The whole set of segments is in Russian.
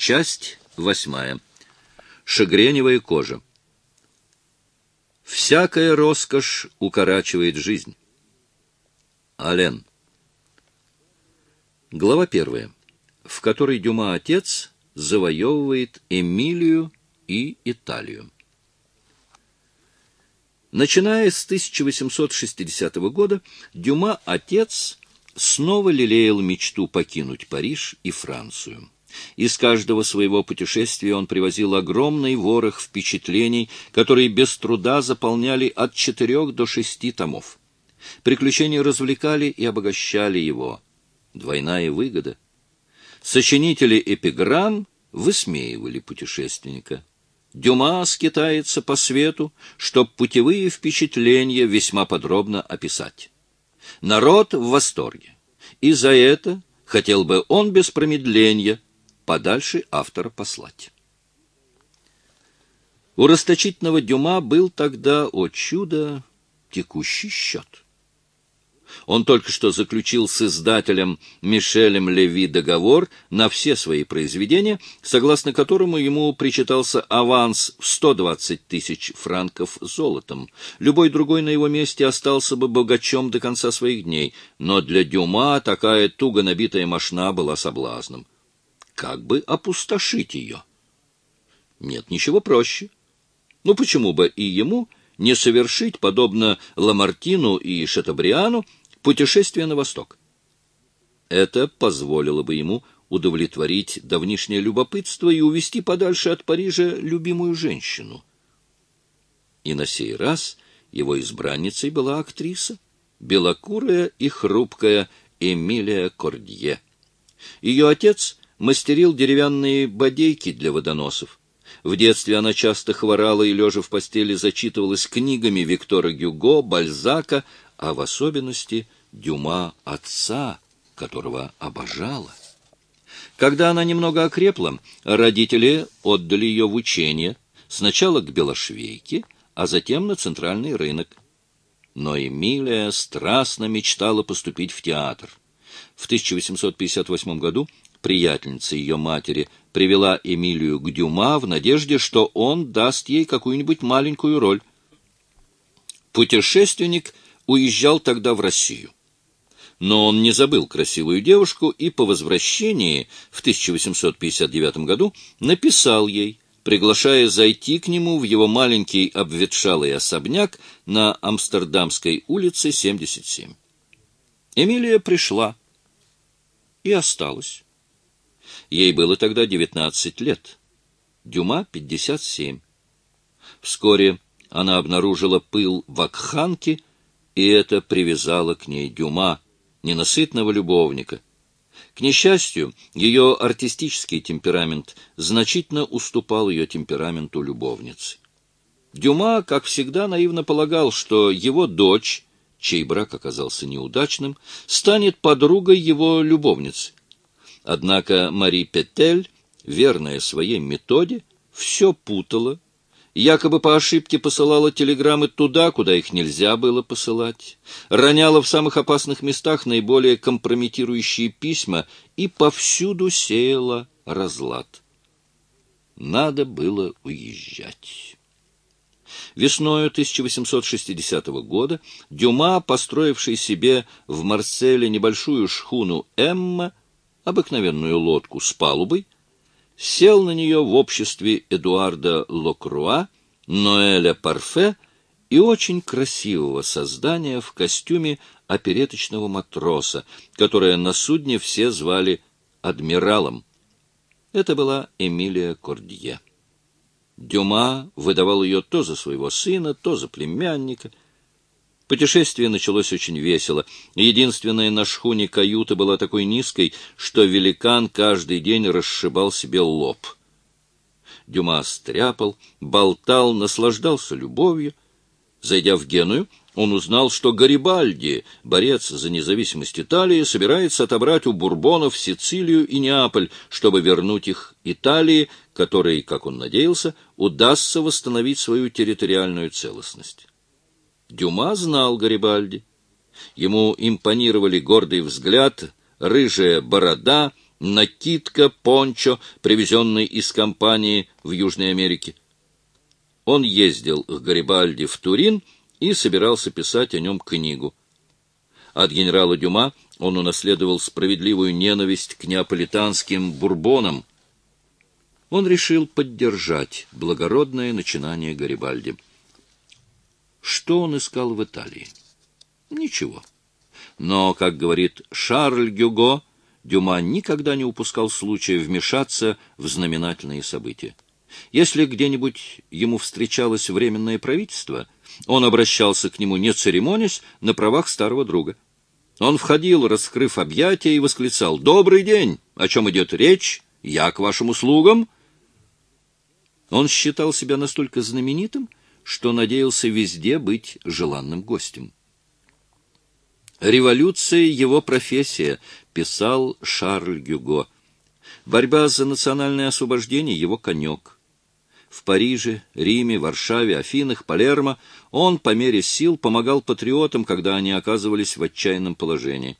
Часть восьмая. Шагреневая кожа. Всякая роскошь укорачивает жизнь. Ален. Глава первая, в которой Дюма отец завоевывает Эмилию и Италию. Начиная с 1860 года, Дюма отец снова лелеял мечту покинуть Париж и Францию. Из каждого своего путешествия он привозил огромный ворох впечатлений, которые без труда заполняли от четырех до шести томов. Приключения развлекали и обогащали его. Двойная выгода. Сочинители эпиграмм высмеивали путешественника. Дюма скитается по свету, чтоб путевые впечатления весьма подробно описать. Народ в восторге, и за это хотел бы он без промедления подальше автора послать. У расточительного Дюма был тогда, о чудо, текущий счет. Он только что заключил с издателем Мишелем Леви договор на все свои произведения, согласно которому ему причитался аванс в 120 тысяч франков золотом. Любой другой на его месте остался бы богачом до конца своих дней, но для Дюма такая туго набитая мошна была соблазном. Как бы опустошить ее? Нет ничего проще. Ну почему бы и ему не совершить, подобно Ламартину и Шатабриану, путешествие на восток. Это позволило бы ему удовлетворить давнишнее любопытство и увести подальше от Парижа любимую женщину. И на сей раз его избранницей была актриса, белокурая и хрупкая Эмилия Кордье. Ее отец мастерил деревянные бодейки для водоносов. В детстве она часто хворала и, лежа в постели, зачитывалась книгами Виктора Гюго, Бальзака, а в особенности Дюма отца, которого обожала. Когда она немного окрепла, родители отдали ее в учение, сначала к Белошвейке, а затем на центральный рынок. Но Эмилия страстно мечтала поступить в театр. В 1858 году приятельница ее матери привела Эмилию к Дюма в надежде, что он даст ей какую-нибудь маленькую роль. Путешественник уезжал тогда в Россию. Но он не забыл красивую девушку и по возвращении в 1859 году написал ей, приглашая зайти к нему в его маленький обветшалый особняк на Амстердамской улице 77. Эмилия пришла и осталась. Ей было тогда 19 лет, Дюма — 57. Вскоре она обнаружила пыл вакханки — и это привязало к ней Дюма, ненасытного любовника. К несчастью, ее артистический темперамент значительно уступал ее темпераменту любовницы. Дюма, как всегда, наивно полагал, что его дочь, чей брак оказался неудачным, станет подругой его любовницы. Однако Мари Петель, верная своей методе, все путала якобы по ошибке посылала телеграммы туда, куда их нельзя было посылать, роняла в самых опасных местах наиболее компрометирующие письма и повсюду сеяла разлад. Надо было уезжать. Весною 1860 года Дюма, построивший себе в Марселе небольшую шхуну «Эмма», обыкновенную лодку с палубой, сел на нее в обществе Эдуарда Локруа, Ноэля Парфе и очень красивого создания в костюме опереточного матроса, которое на судне все звали адмиралом. Это была Эмилия Кордье. Дюма выдавал ее то за своего сына, то за племянника — Путешествие началось очень весело. Единственная на шхуне каюта была такой низкой, что великан каждый день расшибал себе лоб. Дюма стряпал, болтал, наслаждался любовью. Зайдя в Геную, он узнал, что Гарибальди, борец за независимость Италии, собирается отобрать у бурбонов Сицилию и Неаполь, чтобы вернуть их Италии, которой, как он надеялся, удастся восстановить свою территориальную целостность. Дюма знал Гарибальди. Ему импонировали гордый взгляд, рыжая борода, накидка, пончо, привезенный из компании в Южной Америке. Он ездил к Гарибальди в Турин и собирался писать о нем книгу. От генерала Дюма он унаследовал справедливую ненависть к неаполитанским бурбонам. Он решил поддержать благородное начинание Гарибальди. Что он искал в Италии? Ничего. Но, как говорит Шарль Гюго, Дюма никогда не упускал случая вмешаться в знаменательные события. Если где-нибудь ему встречалось временное правительство, он обращался к нему, не церемонясь, на правах старого друга. Он входил, раскрыв объятия, и восклицал «Добрый день! О чем идет речь? Я к вашим услугам!» Он считал себя настолько знаменитым, что надеялся везде быть желанным гостем. «Революция — его профессия», — писал Шарль Гюго. «Борьба за национальное освобождение — его конек». В Париже, Риме, Варшаве, Афинах, Палермо он по мере сил помогал патриотам, когда они оказывались в отчаянном положении.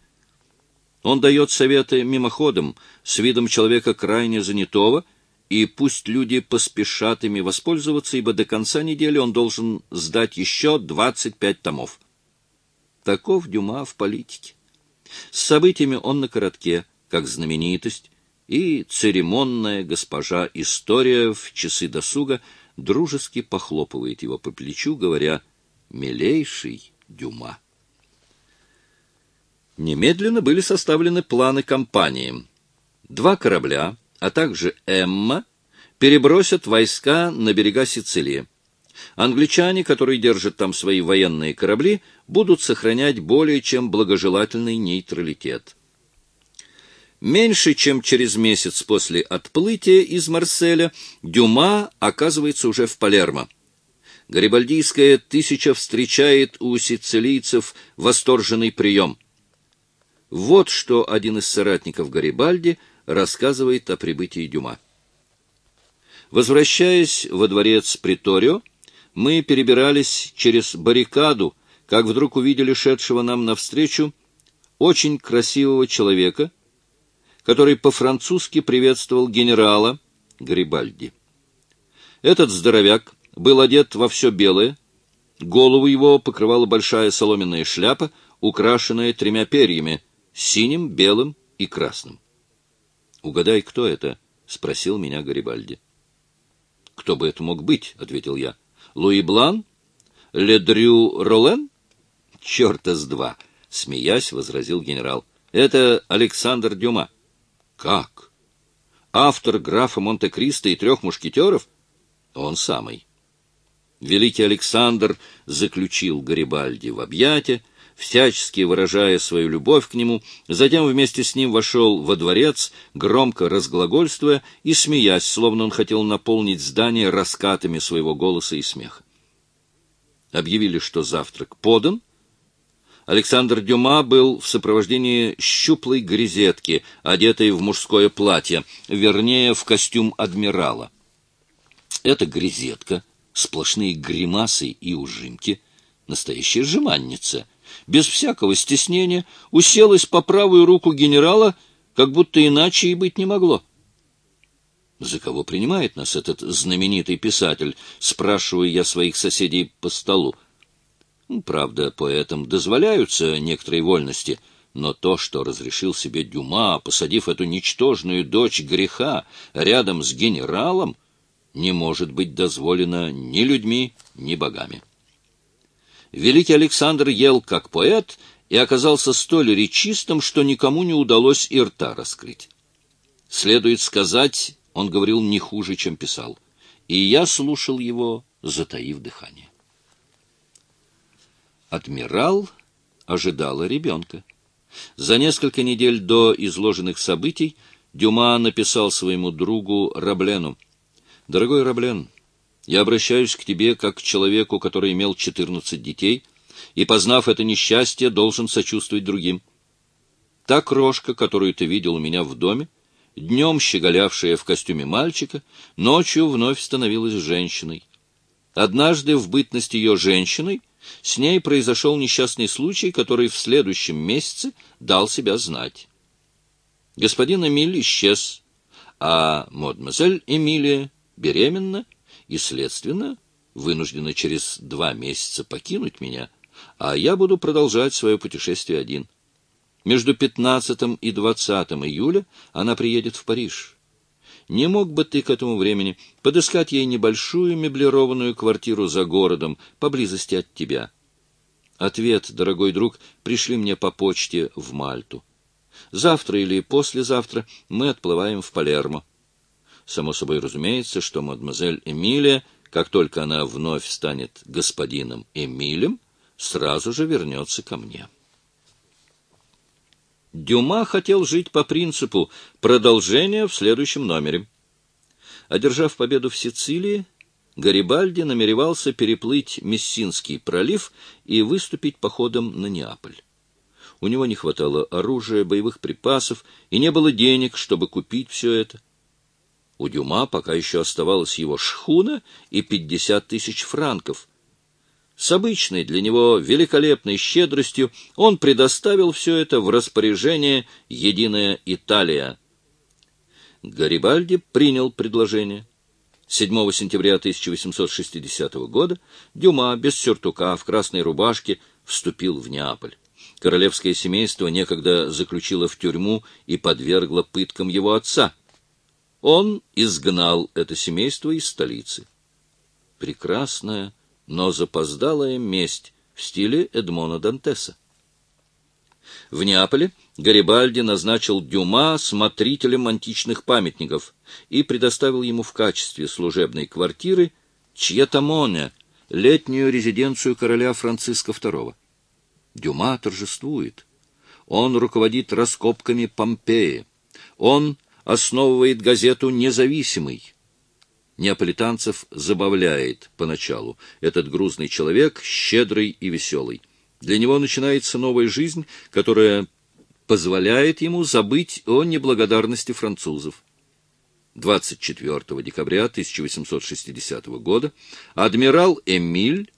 Он дает советы мимоходом, с видом человека крайне занятого, и пусть люди поспешат ими воспользоваться, ибо до конца недели он должен сдать еще 25 томов. Таков Дюма в политике. С событиями он на коротке, как знаменитость, и церемонная госпожа История в часы досуга дружески похлопывает его по плечу, говоря «Милейший Дюма». Немедленно были составлены планы кампании. Два корабля, а также «Эмма» перебросят войска на берега Сицилии. Англичане, которые держат там свои военные корабли, будут сохранять более чем благожелательный нейтралитет. Меньше чем через месяц после отплытия из Марселя Дюма оказывается уже в Палермо. Гарибальдийская тысяча встречает у сицилийцев восторженный прием. Вот что один из соратников Гарибальди рассказывает о прибытии Дюма. Возвращаясь во дворец Приторио, мы перебирались через баррикаду, как вдруг увидели шедшего нам навстречу очень красивого человека — который по-французски приветствовал генерала Грибальди. Этот здоровяк был одет во все белое, голову его покрывала большая соломенная шляпа, украшенная тремя перьями — синим, белым и красным. — Угадай, кто это? — спросил меня Гарибальди. — Кто бы это мог быть? — ответил я. — Луи Блан? Ледрю Ролен? — Черта с два! — смеясь, возразил генерал. — Это Александр Дюма. — как? Автор графа Монте-Кристо и трех мушкетеров? Он самый. Великий Александр заключил Гарибальди в объятия, всячески выражая свою любовь к нему, затем вместе с ним вошел во дворец, громко разглагольствуя и смеясь, словно он хотел наполнить здание раскатами своего голоса и смеха. Объявили, что завтрак подан, Александр Дюма был в сопровождении щуплой грезетки, одетой в мужское платье, вернее, в костюм адмирала. Эта грезетка, сплошные гримасы и ужимки, настоящая жеманница, без всякого стеснения уселась по правую руку генерала, как будто иначе и быть не могло. «За кого принимает нас этот знаменитый писатель?» — спрашиваю я своих соседей по столу. Ну, правда, поэтам дозволяются некоторые вольности, но то, что разрешил себе Дюма, посадив эту ничтожную дочь греха рядом с генералом, не может быть дозволено ни людьми, ни богами. Великий Александр ел как поэт и оказался столь речистым, что никому не удалось и рта раскрыть. Следует сказать, он говорил не хуже, чем писал, и я слушал его, затаив дыхание. Адмирал ожидала ребенка. За несколько недель до изложенных событий Дюма написал своему другу Раблену. «Дорогой Раблен, я обращаюсь к тебе как к человеку, который имел четырнадцать детей, и, познав это несчастье, должен сочувствовать другим. Та крошка, которую ты видел у меня в доме, днем щеголявшая в костюме мальчика, ночью вновь становилась женщиной. Однажды в бытность ее женщиной с ней произошел несчастный случай, который в следующем месяце дал себя знать. Господин Эмиль исчез, а мадемуазель Эмилия беременна и, следственно, вынуждена через два месяца покинуть меня, а я буду продолжать свое путешествие один. Между 15 и 20 июля она приедет в Париж. Не мог бы ты к этому времени подыскать ей небольшую меблированную квартиру за городом, поблизости от тебя? Ответ, дорогой друг, пришли мне по почте в Мальту. Завтра или послезавтра мы отплываем в Палермо. Само собой разумеется, что мадемуазель Эмилия, как только она вновь станет господином Эмилем, сразу же вернется ко мне. Дюма хотел жить по принципу продолжения в следующем номере. Одержав победу в Сицилии, Гарибальди намеревался переплыть Мессинский пролив и выступить походом на Неаполь. У него не хватало оружия, боевых припасов, и не было денег, чтобы купить все это. У Дюма пока еще оставалась его шхуна и пятьдесят тысяч франков, с обычной для него великолепной щедростью он предоставил все это в распоряжение «Единая Италия». Гарибальди принял предложение. 7 сентября 1860 года Дюма без сюртука в красной рубашке вступил в Неаполь. Королевское семейство некогда заключило в тюрьму и подвергло пыткам его отца. Он изгнал это семейство из столицы. Прекрасная, но запоздалая месть в стиле Эдмона Дантеса. В Неаполе Гарибальди назначил Дюма смотрителем античных памятников и предоставил ему в качестве служебной квартиры Чьетамоне, летнюю резиденцию короля Франциска II. Дюма торжествует. Он руководит раскопками Помпеи. Он основывает газету «Независимый» неаполитанцев забавляет поначалу. Этот грузный человек щедрый и веселый. Для него начинается новая жизнь, которая позволяет ему забыть о неблагодарности французов. 24 декабря 1860 года адмирал Эмиль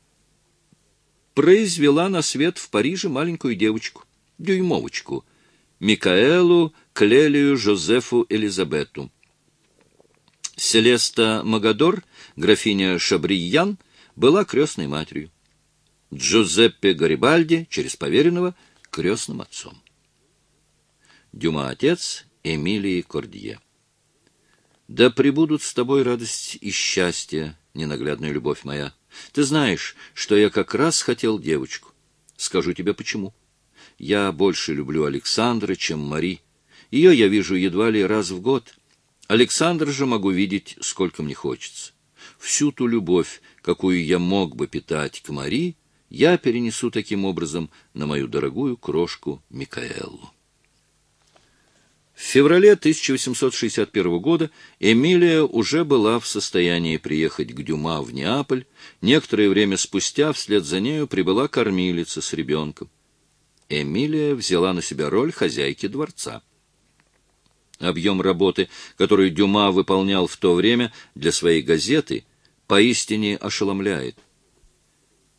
произвела на свет в Париже маленькую девочку, дюймовочку, Микаэлу Клелию Жозефу Элизабету. Селеста Магадор, графиня Шабриян, была крестной матерью. Джузеппе Гарибальди, через поверенного, крестным отцом. Дюма отец Эмилии Кордье. Да пребудут с тобой радость и счастье, ненаглядная любовь моя. Ты знаешь, что я как раз хотел девочку. Скажу тебе почему. Я больше люблю Александра, чем Мари. Ее я вижу едва ли раз в год — Александр же могу видеть, сколько мне хочется. Всю ту любовь, какую я мог бы питать к Мари, я перенесу таким образом на мою дорогую крошку Микаэлу. В феврале 1861 года Эмилия уже была в состоянии приехать к Дюма в Неаполь. Некоторое время спустя вслед за нею прибыла кормилица с ребенком. Эмилия взяла на себя роль хозяйки дворца. Объем работы, который Дюма выполнял в то время для своей газеты, поистине ошеломляет.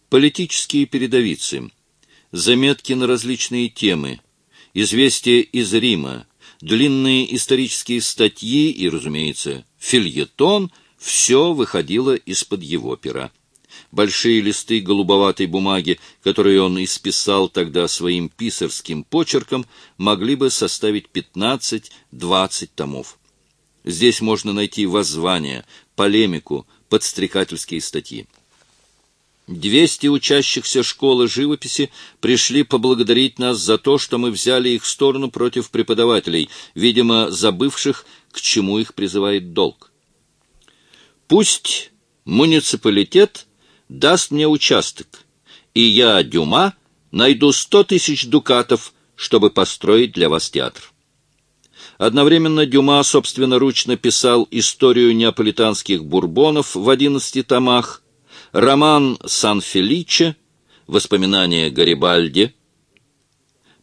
Политические передовицы, заметки на различные темы, известия из Рима, длинные исторические статьи и, разумеется, фильетон — все выходило из-под его пера большие листы голубоватой бумаги, которые он исписал тогда своим писарским почерком, могли бы составить 15-20 томов. Здесь можно найти воззвания, полемику, подстрекательские статьи. Двести учащихся школы живописи пришли поблагодарить нас за то, что мы взяли их сторону против преподавателей, видимо, забывших, к чему их призывает долг. Пусть муниципалитет даст мне участок, и я, Дюма, найду сто тысяч дукатов, чтобы построить для вас театр. Одновременно Дюма собственноручно писал историю неаполитанских бурбонов в одиннадцати томах, роман «Сан-Феличе», воспоминания Гарибальди,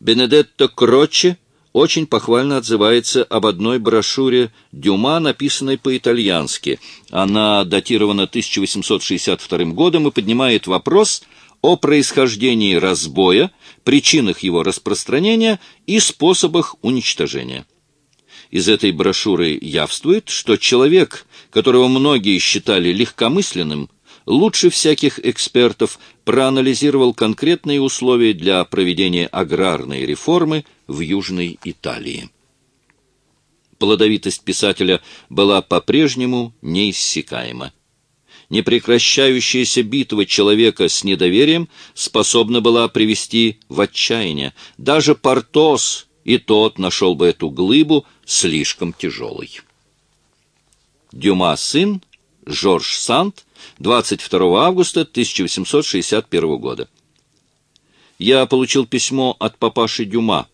Бенедетто Кроче очень похвально отзывается об одной брошюре Дюма, написанной по-итальянски. Она датирована 1862 годом и поднимает вопрос о происхождении разбоя, причинах его распространения и способах уничтожения. Из этой брошюры явствует, что человек, которого многие считали легкомысленным, лучше всяких экспертов проанализировал конкретные условия для проведения аграрной реформы в Южной Италии. Плодовитость писателя была по-прежнему неиссякаема. Непрекращающаяся битва человека с недоверием способна была привести в отчаяние. Даже Портос и тот нашел бы эту глыбу слишком тяжелой. Дюма сын, Жорж Санд, 22 августа 1861 года. Я получил письмо от папаши Дюма,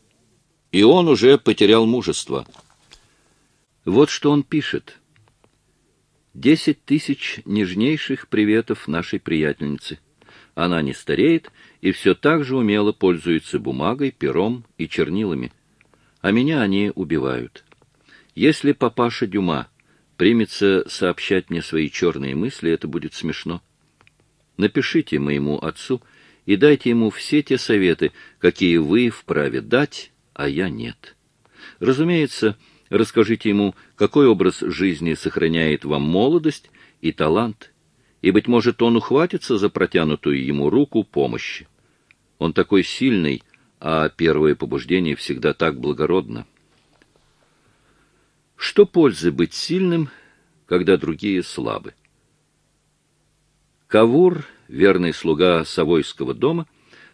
и он уже потерял мужество. Вот что он пишет. Десять тысяч нежнейших приветов нашей приятельнице. Она не стареет и все так же умело пользуется бумагой, пером и чернилами. А меня они убивают. Если папаша Дюма примется сообщать мне свои черные мысли, это будет смешно. Напишите моему отцу и дайте ему все те советы, какие вы вправе дать, а я нет. Разумеется, расскажите ему, какой образ жизни сохраняет вам молодость и талант, и, быть может, он ухватится за протянутую ему руку помощи. Он такой сильный, а первое побуждение всегда так благородно. Что пользы быть сильным, когда другие слабы? Кавур, верный слуга Савойского дома,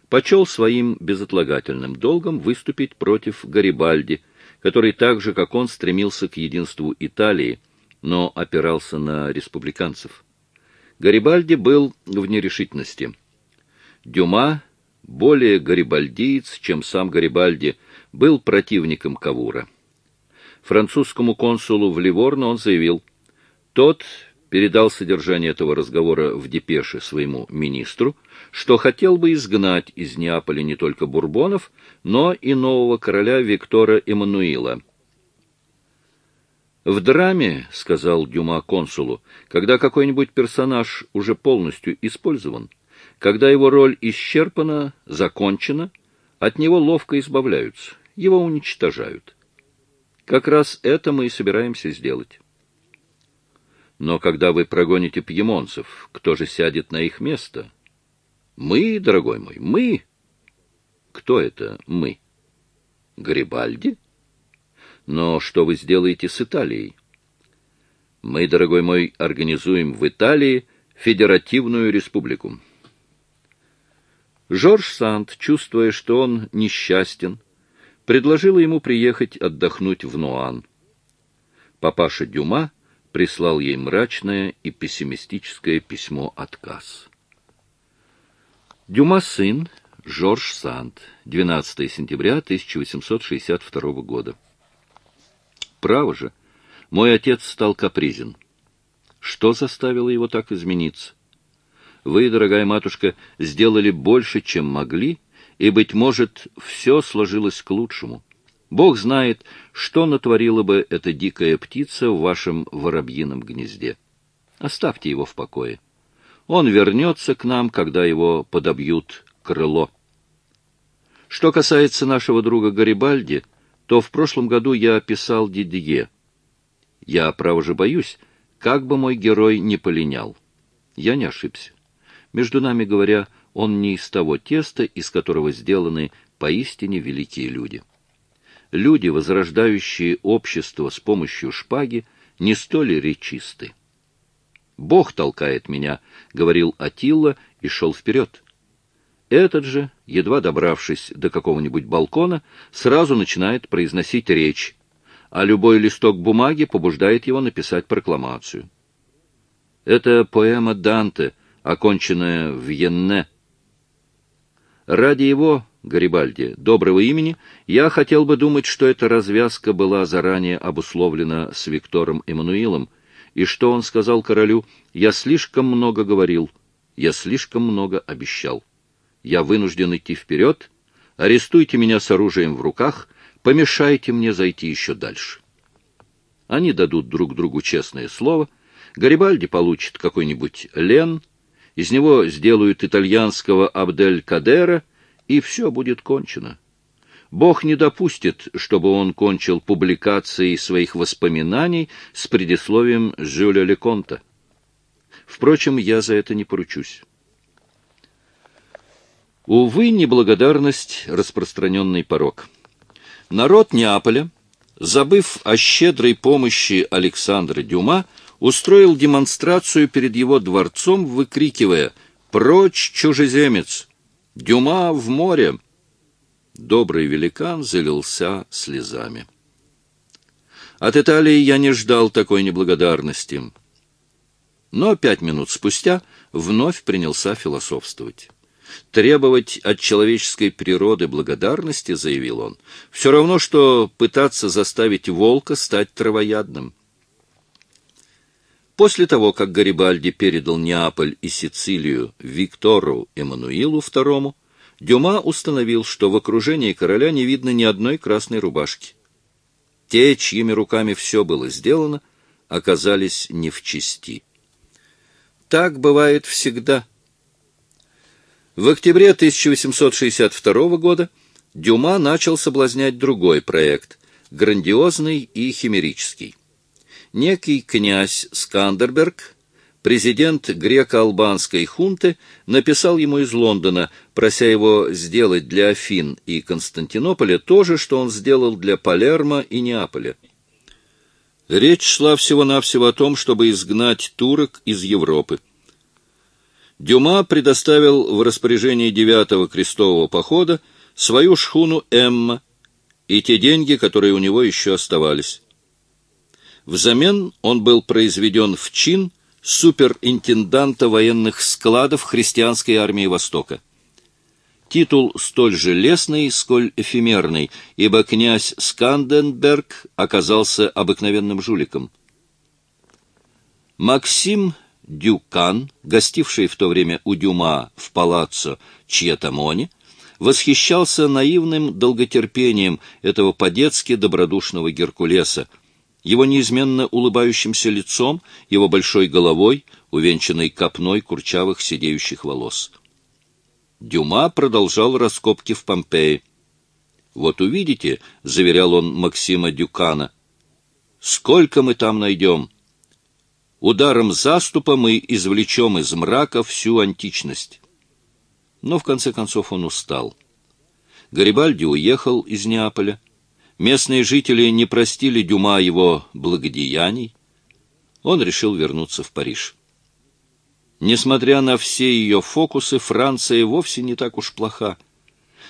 почел своим безотлагательным долгом выступить против Гарибальди, который так же, как он, стремился к единству Италии, но опирался на республиканцев. Гарибальди был в нерешительности. Дюма, более гарибальдиец, чем сам Гарибальди, был противником Кавура французскому консулу в Ливорно он заявил, тот передал содержание этого разговора в депеше своему министру, что хотел бы изгнать из Неаполя не только бурбонов, но и нового короля Виктора Эммануила. «В драме, — сказал Дюма консулу, — когда какой-нибудь персонаж уже полностью использован, когда его роль исчерпана, закончена, от него ловко избавляются, его уничтожают. Как раз это мы и собираемся сделать. Но когда вы прогоните пьемонцев, кто же сядет на их место? Мы, дорогой мой, мы. Кто это мы? Гарибальди? Но что вы сделаете с Италией? Мы, дорогой мой, организуем в Италии федеративную республику. Жорж Санд, чувствуя, что он несчастен, предложила ему приехать отдохнуть в Нуан. Папаша Дюма прислал ей мрачное и пессимистическое письмо-отказ. Дюма сын Жорж Санд, 12 сентября 1862 года. Право же, мой отец стал капризен. Что заставило его так измениться? Вы, дорогая матушка, сделали больше, чем могли, и, быть может, все сложилось к лучшему. Бог знает, что натворила бы эта дикая птица в вашем воробьином гнезде. Оставьте его в покое. Он вернется к нам, когда его подобьют крыло. Что касается нашего друга Гарибальди, то в прошлом году я описал Дидье. Я, право же, боюсь, как бы мой герой не полинял. Я не ошибся. Между нами говоря, он не из того теста, из которого сделаны поистине великие люди. Люди, возрождающие общество с помощью шпаги, не столь речисты. «Бог толкает меня», — говорил Атилла и шел вперед. Этот же, едва добравшись до какого-нибудь балкона, сразу начинает произносить речь, а любой листок бумаги побуждает его написать прокламацию. Это поэма Данте, оконченная в Йенне, Ради его, Гарибальди, доброго имени, я хотел бы думать, что эта развязка была заранее обусловлена с Виктором Эммануилом, и что он сказал королю «Я слишком много говорил, я слишком много обещал. Я вынужден идти вперед, арестуйте меня с оружием в руках, помешайте мне зайти еще дальше». Они дадут друг другу честное слово, Гарибальди получит какой-нибудь лен — из него сделают итальянского Абдель-Кадера, и все будет кончено. Бог не допустит, чтобы он кончил публикацией своих воспоминаний с предисловием Жюля Леконта. Впрочем, я за это не поручусь. Увы, неблагодарность — распространенный порог. Народ Неаполя, забыв о щедрой помощи Александра Дюма, устроил демонстрацию перед его дворцом, выкрикивая «Прочь, чужеземец! Дюма в море!» Добрый великан залился слезами. От Италии я не ждал такой неблагодарности. Но пять минут спустя вновь принялся философствовать. Требовать от человеческой природы благодарности, заявил он, все равно, что пытаться заставить волка стать травоядным. После того, как Гарибальди передал Неаполь и Сицилию Виктору Эммануилу II, Дюма установил, что в окружении короля не видно ни одной красной рубашки. Те, чьими руками все было сделано, оказались не в чести. Так бывает всегда. В октябре 1862 года Дюма начал соблазнять другой проект, грандиозный и химерический. Некий князь Скандерберг президент греко-албанской хунты написал ему из Лондона, прося его сделать для Афин и Константинополя то же, что он сделал для Палермо и Неаполя. Речь шла всего-навсего о том, чтобы изгнать турок из Европы. Дюма предоставил в распоряжение девятого крестового похода свою шхуну «Эмма» и те деньги, которые у него еще оставались. Взамен он был произведен в чин – суперинтенданта военных складов христианской армии Востока. Титул столь же лестный, сколь эфемерный, ибо князь Сканденберг оказался обыкновенным жуликом. Максим Дюкан, гостивший в то время у Дюма в палаццо Чьетамоне, восхищался наивным долготерпением этого по-детски добродушного Геркулеса, его неизменно улыбающимся лицом, его большой головой, увенчанной копной курчавых сидеющих волос. Дюма продолжал раскопки в Помпеи. «Вот увидите», — заверял он Максима Дюкана, — «сколько мы там найдем? Ударом заступа мы извлечем из мрака всю античность». Но в конце концов он устал. Гарибальди уехал из Неаполя. Местные жители не простили Дюма его благодеяний. Он решил вернуться в Париж. Несмотря на все ее фокусы, Франция вовсе не так уж плоха.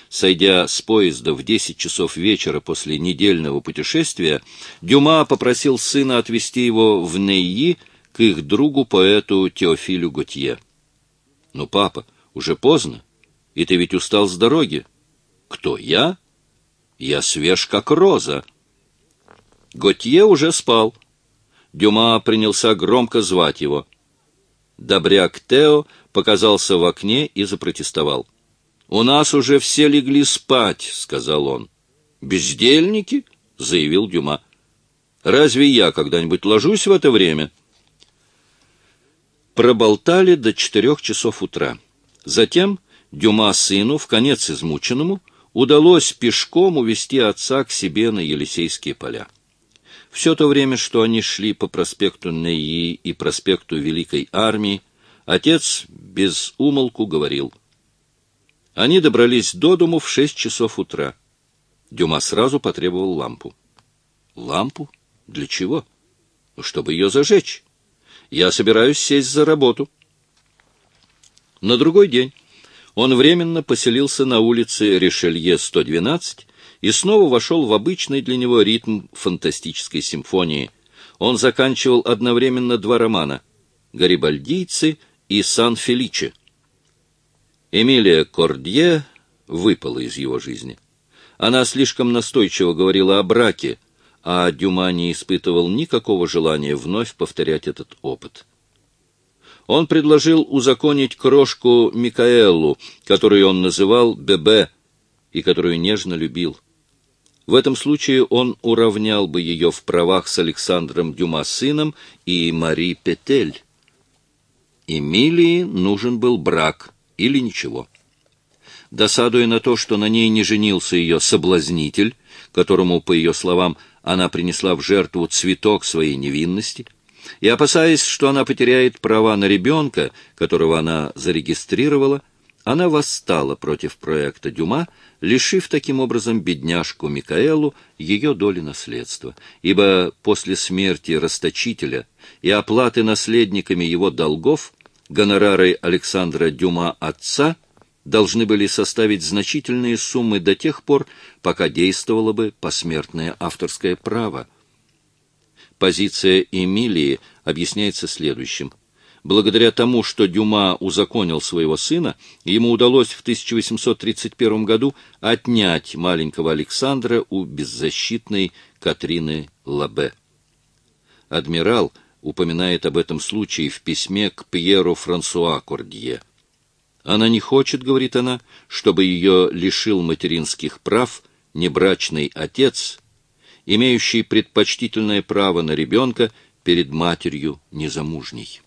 Сойдя с поезда в десять часов вечера после недельного путешествия, Дюма попросил сына отвезти его в Нейи к их другу-поэту Теофилю Готье. — Ну, папа, уже поздно, и ты ведь устал с дороги. — Кто, я? Я свеж, как роза. Готье уже спал. Дюма принялся громко звать его. Добряк Тео показался в окне и запротестовал. — У нас уже все легли спать, — сказал он. — Бездельники? — заявил Дюма. — Разве я когда-нибудь ложусь в это время? Проболтали до четырех часов утра. Затем Дюма сыну, в конец измученному, — удалось пешком увести отца к себе на Елисейские поля. Все то время, что они шли по проспекту Неи и проспекту Великой Армии, отец без умолку говорил. Они добрались до дому в шесть часов утра. Дюма сразу потребовал лампу. Лампу? Для чего? Чтобы ее зажечь. Я собираюсь сесть за работу. На другой день он временно поселился на улице Ришелье 112 и снова вошел в обычный для него ритм фантастической симфонии. Он заканчивал одновременно два романа «Гарибальдийцы» и «Сан-Феличе». Эмилия Кордье выпала из его жизни. Она слишком настойчиво говорила о браке, а Дюма не испытывал никакого желания вновь повторять этот опыт. Он предложил узаконить крошку Микаэлу, которую он называл Бебе, и которую нежно любил. В этом случае он уравнял бы ее в правах с Александром Дюма сыном и Мари Петель. Эмилии нужен был брак или ничего. Досадуя на то, что на ней не женился ее соблазнитель, которому, по ее словам, она принесла в жертву цветок своей невинности, и опасаясь, что она потеряет права на ребенка, которого она зарегистрировала, она восстала против проекта Дюма, лишив таким образом бедняжку Микаэлу ее доли наследства, ибо после смерти расточителя и оплаты наследниками его долгов гонорары Александра Дюма отца должны были составить значительные суммы до тех пор, пока действовало бы посмертное авторское право. Позиция Эмилии объясняется следующим – Благодаря тому, что Дюма узаконил своего сына, ему удалось в 1831 году отнять маленького Александра у беззащитной Катрины Лабе. Адмирал упоминает об этом случае в письме к Пьеру Франсуа Кордье. Она не хочет, говорит она, чтобы ее лишил материнских прав небрачный отец, имеющий предпочтительное право на ребенка перед матерью незамужней.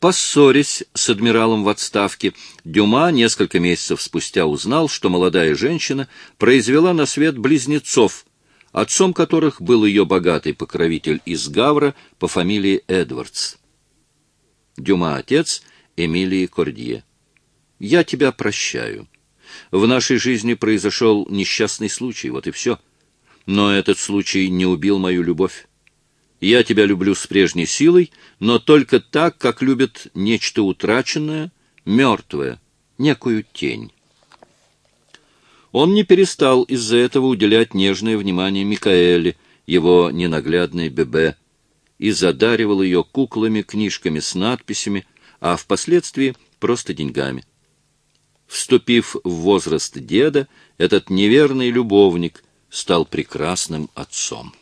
Поссорясь с адмиралом в отставке, Дюма несколько месяцев спустя узнал, что молодая женщина произвела на свет близнецов, отцом которых был ее богатый покровитель из Гавра по фамилии Эдвардс. Дюма отец Эмилии Кордье. «Я тебя прощаю. В нашей жизни произошел несчастный случай, вот и все. Но этот случай не убил мою любовь. Я тебя люблю с прежней силой, но только так, как любит нечто утраченное, мертвое, некую тень. Он не перестал из-за этого уделять нежное внимание Микаэле, его ненаглядной Бебе, и задаривал ее куклами, книжками с надписями, а впоследствии просто деньгами. Вступив в возраст деда, этот неверный любовник стал прекрасным отцом.